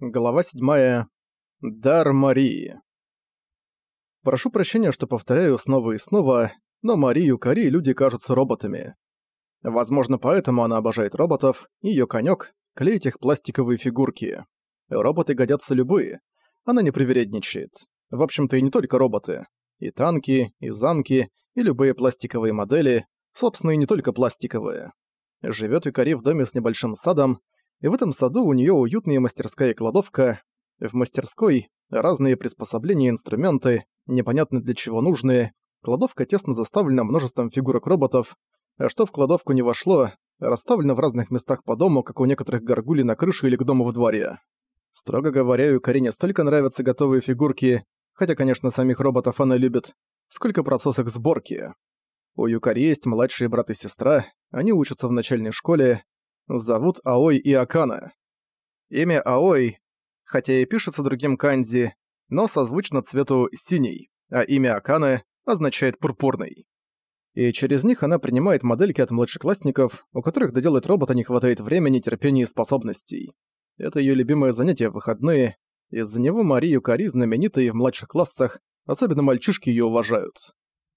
Глава 7. Дар Марии. Прошу прощения, что повторяю снова и снова, но Марию Кари люди кажутся роботами. Возможно, поэтому она обожает роботов, и её конёк — клеить их пластиковые фигурки. Роботы годятся любые, она не привередничает. В общем-то, и не только роботы. И танки, и замки, и любые пластиковые модели, собственно, и не только пластиковые. Живёт Юкари в доме с небольшим садом, и в этом саду у нее уютная мастерская и кладовка. В мастерской разные приспособления и инструменты, непонятно для чего нужные. Кладовка тесно заставлена множеством фигурок роботов, а что в кладовку не вошло, расставлено в разных местах по дому, как у некоторых горгулей на крыше или к дому в дворе. Строго говоря, у Карине столько нравятся готовые фигурки, хотя, конечно, самих роботов она любит, сколько процесс их сборки. У Юкари есть младший брат и сестра, они учатся в начальной школе, зовут Аой и Акана. Имя Аой, хотя и пишется другим канзи, но созвучно цвету синий, а имя Аканы означает пурпурный. И через них она принимает модельки от младшеклассников, у которых доделать робота не хватает времени, терпения и способностей. Это ее любимое занятие в выходные, из-за него Марию Кари знаменита и в младших классах, особенно мальчишки ее уважают.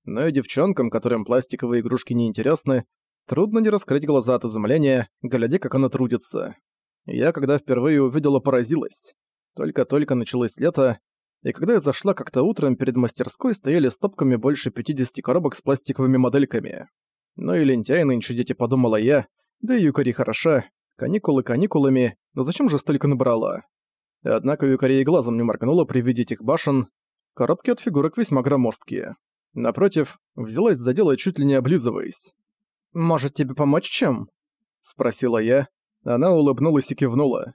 Но и девчонкам, которым пластиковые игрушки не интересны, Трудно не раскрыть глаза от изумления, глядя, как она трудится. Я, когда впервые увидела, поразилась. Только-только началось лето, и когда я зашла как-то утром, перед мастерской стояли стопками больше 50 коробок с пластиковыми модельками. Ну и лентяй нынче дети, подумала я, да и Юкари хороша, каникулы каникулами, но зачем же столько набрала? Однако Юкари и глазом не моргнула при виде этих башен, коробки от фигурок весьма громоздкие. Напротив, взялась за дело чуть ли не облизываясь. «Может, тебе помочь чем?» — спросила я. Она улыбнулась и кивнула.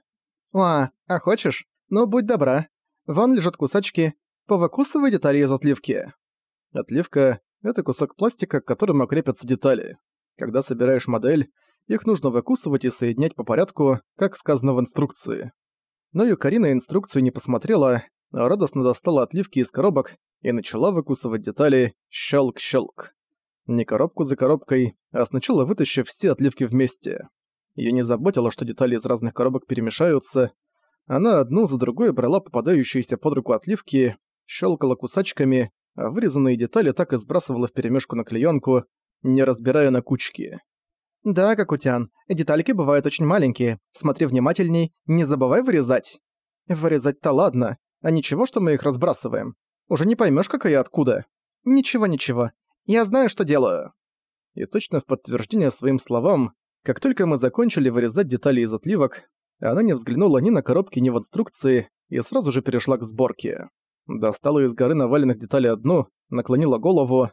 «А, а хочешь? Ну, будь добра. Вон лежат кусачки. Повыкусывай детали из отливки». Отливка — это кусок пластика, к которому крепятся детали. Когда собираешь модель, их нужно выкусывать и соединять по порядку, как сказано в инструкции. Но Юкарина инструкцию не посмотрела, а радостно достала отливки из коробок и начала выкусывать детали щелк-щелк. Не коробку за коробкой, а сначала вытащив все отливки вместе. Её не заботило, что детали из разных коробок перемешаются. Она одну за другой брала попадающиеся под руку отливки, щелкала кусачками, а вырезанные детали так и сбрасывала вперемешку на клеёнку, не разбирая на кучки. «Да, Кокутян, детальки бывают очень маленькие. Смотри внимательней, не забывай вырезать». «Вырезать-то ладно, а ничего, что мы их разбрасываем. Уже не поймёшь, какая откуда». «Ничего-ничего, я знаю, что делаю!» И точно в подтверждение своим словам, как только мы закончили вырезать детали из отливок, она не взглянула ни на коробки, ни в инструкции и сразу же перешла к сборке. Достала из горы наваленных деталей одну, наклонила голову,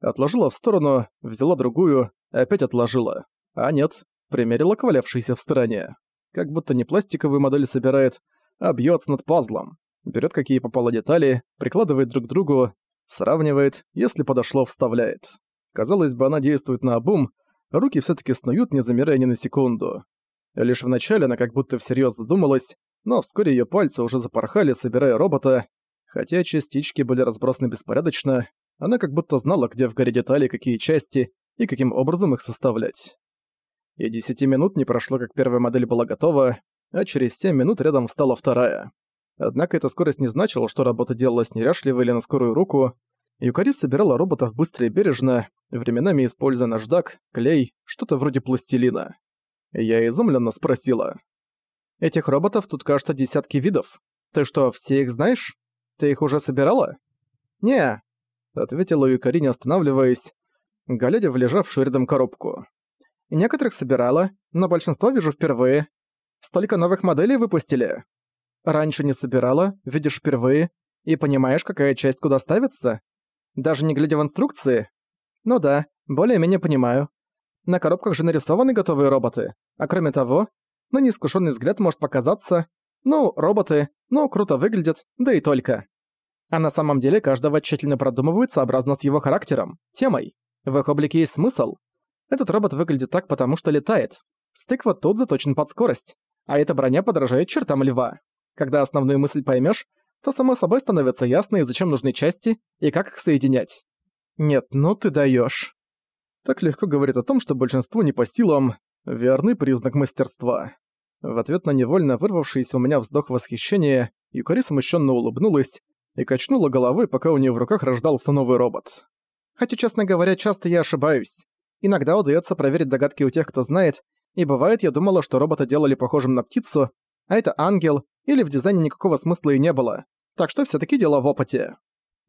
отложила в сторону, взяла другую, опять отложила. А нет, примерила к валявшейся в стороне. Как будто не пластиковую модель собирает, а бьётся над пазлом. Берет какие попало детали, прикладывает друг к другу, Сравнивает, если подошло, вставляет. Казалось бы, она действует на обум, руки все таки снуют, не замирая ни на секунду. Лишь вначале она как будто всерьез задумалась, но вскоре ее пальцы уже запорхали, собирая робота. Хотя частички были разбросаны беспорядочно, она как будто знала, где в горе детали какие части и каким образом их составлять. И десяти минут не прошло, как первая модель была готова, а через семь минут рядом встала вторая. Однако эта скорость не значила, что работа делалась неряшливо или на скорую руку. Юкари собирала роботов быстро и бережно, временами используя наждак, клей, что-то вроде пластилина. Я изумленно спросила. «Этих роботов тут, кажется, десятки видов. Ты что, все их знаешь? Ты их уже собирала?» «Не», — ответила Юкари, не останавливаясь, глядя в лежавшую рядом коробку. «Некоторых собирала, но большинство вижу впервые. Столько новых моделей выпустили». Раньше не собирала, видишь впервые, и понимаешь, какая часть куда ставится? Даже не глядя в инструкции? Ну да, более-менее понимаю. На коробках же нарисованы готовые роботы. А кроме того, на неискушенный взгляд может показаться, ну, роботы, ну, круто выглядят, да и только. А на самом деле каждого тщательно продумывают сообразно с его характером, темой. В их облике есть смысл. Этот робот выглядит так, потому что летает. Стык вот тут заточен под скорость, а эта броня подражает чертам льва. Когда основную мысль поймешь, то само собой становится ясно, и зачем нужны части, и как их соединять. Нет, ну ты даешь. Так легко говорит о том, что большинству не по силам верный признак мастерства. В ответ на невольно вырвавшийся у меня вздох восхищения, Юкари смущенно улыбнулась и качнула головой, пока у нее в руках рождался новый робот. Хотя, честно говоря, часто я ошибаюсь. Иногда удается проверить догадки у тех, кто знает, и бывает, я думала, что робота делали похожим на птицу, а это ангел, или в дизайне никакого смысла и не было. Так что все таки дело в опыте.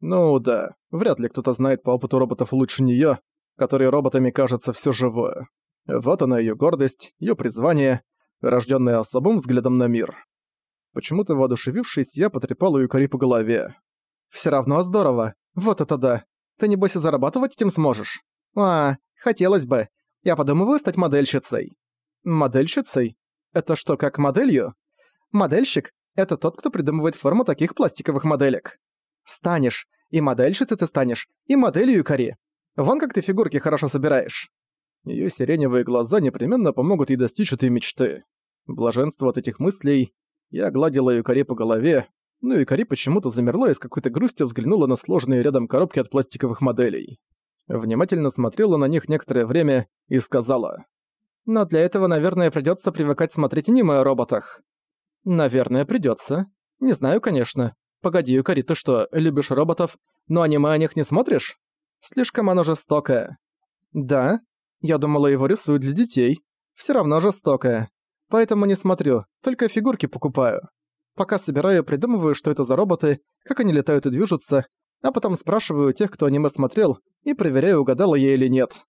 Ну да, вряд ли кто-то знает по опыту роботов лучше нее, которые роботами кажется все живое. Вот она ее гордость, ее призвание, рожденное особым взглядом на мир. Почему-то воодушевившись, я потрепал Юкари по голове. Все равно здорово. Вот это да. Ты небось и зарабатывать этим сможешь? А, хотелось бы. Я подумываю стать модельщицей. Модельщицей? Это что, как моделью? Модельщик — это тот, кто придумывает форму таких пластиковых моделек. Станешь. И модельщицей ты станешь, и моделью Юкари. Вон как ты фигурки хорошо собираешь. Её сиреневые глаза непременно помогут ей достичь этой мечты. Блаженство от этих мыслей. Я гладила Юкари по голове, но Юкари почему-то замерла и с какой-то грустью взглянула на сложные рядом коробки от пластиковых моделей. Внимательно смотрела на них некоторое время и сказала. «Но для этого, наверное, придётся привыкать смотреть аниме о роботах». «Наверное, придётся. Не знаю, конечно. Погоди, Юкари, ты что, любишь роботов, но аниме о них не смотришь? Слишком оно жестокое». «Да, я думала, его рисуют для детей. Все равно жестокое. Поэтому не смотрю, только фигурки покупаю. Пока собираю, придумываю, что это за роботы, как они летают и движутся, а потом спрашиваю тех, кто аниме смотрел, и проверяю, угадала я или нет.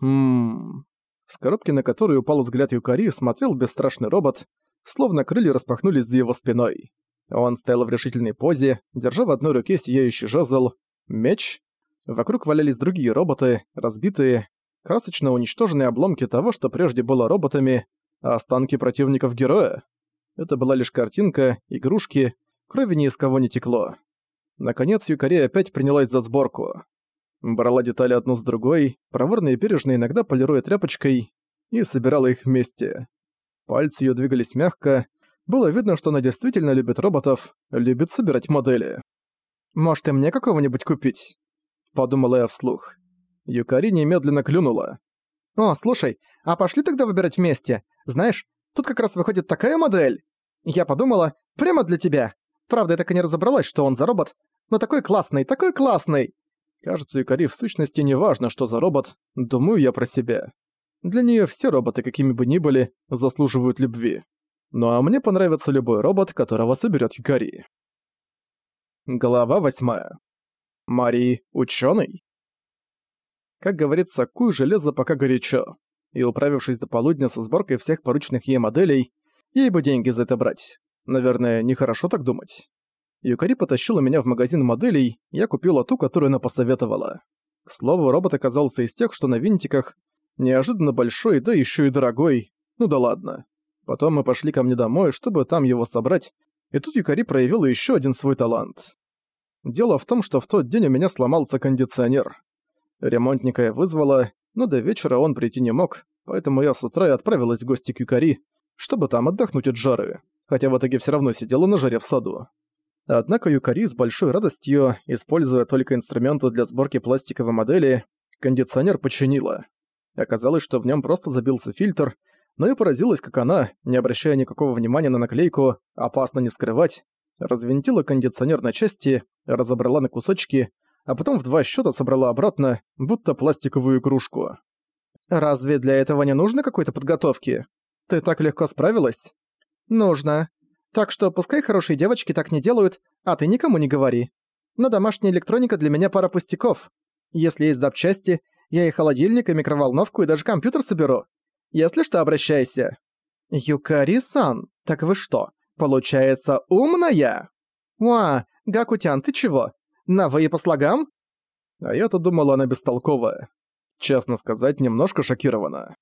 Ммм... С коробки, на которую упал взгляд Юкари, смотрел бесстрашный робот, словно крылья распахнулись за его спиной. Он стоял в решительной позе, держа в одной руке сияющий жезл, меч. Вокруг валялись другие роботы, разбитые, красочно уничтоженные обломки того, что прежде было роботами, а останки противников героя. Это была лишь картинка, игрушки, крови ни из кого не текло. Наконец Юкари опять принялась за сборку. Брала детали одну с другой, проворно и бережно иногда полируя тряпочкой, и собирала их вместе. Пальцы её двигались мягко, было видно, что она действительно любит роботов, любит собирать модели. «Может, и мне какого-нибудь купить?» – подумала я вслух. Юкари немедленно клюнула. «О, слушай, а пошли тогда выбирать вместе. Знаешь, тут как раз выходит такая модель. Я подумала, прямо для тебя. Правда, я так и не разобралась, что он за робот, но такой классный, такой классный!» Кажется, Юкари в сущности не важно, что за робот, думаю я про себя. Для нее все роботы, какими бы ни были, заслуживают любви. Ну а мне понравится любой робот, которого соберет Юкари. Глава восьмая. Мари ученый. Как говорится, куй железо пока горячо. И управившись до полудня со сборкой всех порученных ей моделей, ей бы деньги за это брать. Наверное, нехорошо так думать. Юкари потащила меня в магазин моделей, я купила ту, которую она посоветовала. К слову, робот оказался из тех, что на винтиках, неожиданно большой, да еще и дорогой. Ну да ладно. Потом мы пошли ко мне домой, чтобы там его собрать, и тут Юкари проявила еще один свой талант. Дело в том, что в тот день у меня сломался кондиционер. Ремонтника я вызвала, но до вечера он прийти не мог, поэтому я с утра и отправилась в гости к Юкари, чтобы там отдохнуть от жары, хотя в итоге все равно сидела на жаре в саду. Однако Юкари с большой радостью, используя только инструменты для сборки пластиковой модели, кондиционер починила. Оказалось, что в нем просто забился фильтр, но я поразилась, как она, не обращая никакого внимания на наклейку «Опасно не вскрывать», развинтила кондиционер на части, разобрала на кусочки а потом в два счета собрала обратно, будто пластиковую игрушку. «Разве для этого не нужно какой-то подготовки? Ты так легко справилась?» «Нужно. Так что пускай хорошие девочки так не делают, а ты никому не говори. Но домашняя электроника для меня пара пустяков. Если есть запчасти, я и холодильник, и микроволновку, и даже компьютер соберу. Если что, обращайся». «Юкари-сан, так вы что, получается, умная?» «Уа, Гакутян, ты чего? На «вы» по слогам?» А я-то думала, она бестолковая. Честно сказать, немножко шокирована.